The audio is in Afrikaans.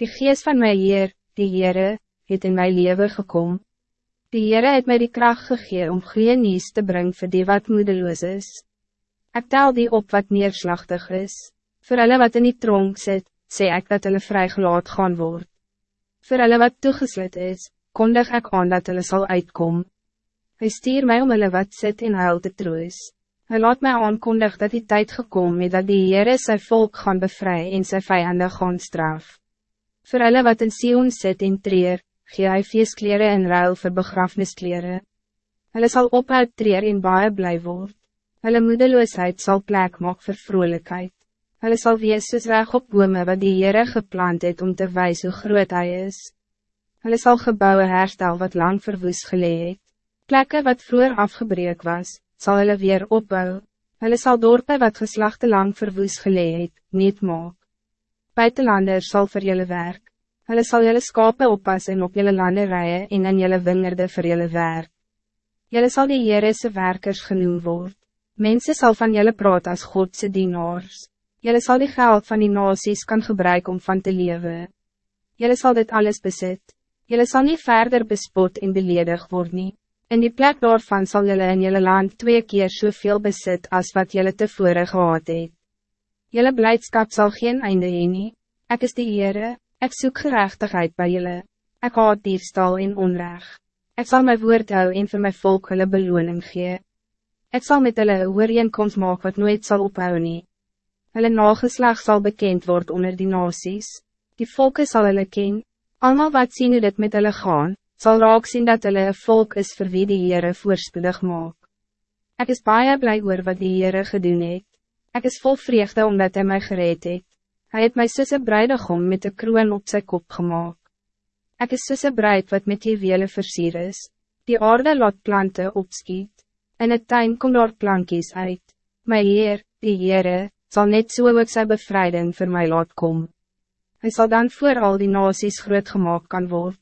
Die geest van my Heer, die Heere, het in my leven gekom. Die Heere het my die kracht gegee om goeie nieuws te brengen voor die wat moedeloos is. Ik tel die op wat neerslachtig is. Voor alle wat in die tronk zit, sê ik dat hulle vrygelaat gaan word. Voor alle wat toegesluit is, kondig ik aan dat hulle sal uitkom. Hy stuur my om hulle wat sit en huil te troos. Hy laat my aankondig dat die tijd gekomen is dat die Heere sy volk gaan bevry en sy vijanden gaan straf. Voor alle wat in Sion sit en treer, gee hy feestkleren en ruil vir begrafniskleren. Hulle sal ophoud treer en baie bly word. Hulle moedeloosheid zal plek maak vir vrolijkheid. Hulle sal wees soos reg op bome wat die Heere geplant het om te wijzen hoe groot hij is. Hulle sal gebouwen herstel wat lang verwoes gelee het. Plekke wat vroeger afgebreek was, zal hulle weer opbouwen. Hulle sal dorpe wat geslachte lang verwoes gelee het, niet maak buitenlanders zal voor jullie werk. Hulle zal jullie skapen oppassen op jullie landerijen en in jullie wingerde voor jullie werk. Jullie zal die Heerese werkers genoemd worden. Mensen zal van jullie praat als Godse dienaars. Jullie zal die geld van die nasies kan gebruiken om van te leven. Jullie zal dit alles bezit. Jullie zal niet verder bespot en beledig worden. In die plek daarvan zal jullie in jullie land twee keer zoveel bezit als wat jullie tevoren gehad het. Jelle blijdschap zal geen einde heen nie. Ek is die Heere, ek soek gerechtigheid bij jullie. Ek haat diefstal en onrecht. Ek zal mijn woord hou en vir my volk hulle beloning gee. Ek zal met hulle ooreenkomst maak wat nooit zal ophou nie. Hulle nageslag zal bekend worden onder die nasies. Die volke zal hulle ken. Almal wat sien hoe dit met hulle gaan, zal raak zien dat hulle een volk is vir wie die Heere voorspoedig maak. Ek is baie blij oor wat die Heere gedoen het. Ik is vol vreugde omdat hij mij gereed heeft. Hij heeft mij zusse bruidegom met de kroon op zijn kop gemaakt. Ik is zusse bruid wat met die wiele versier is. Die aarde laat planten opskiet. En het tuin komt door plankies uit. My Heer, die Heere, zal net zo so ook sy bevrijding voor mij laat komen. Hij zal dan voor al die nasies groot gemaakt kan worden.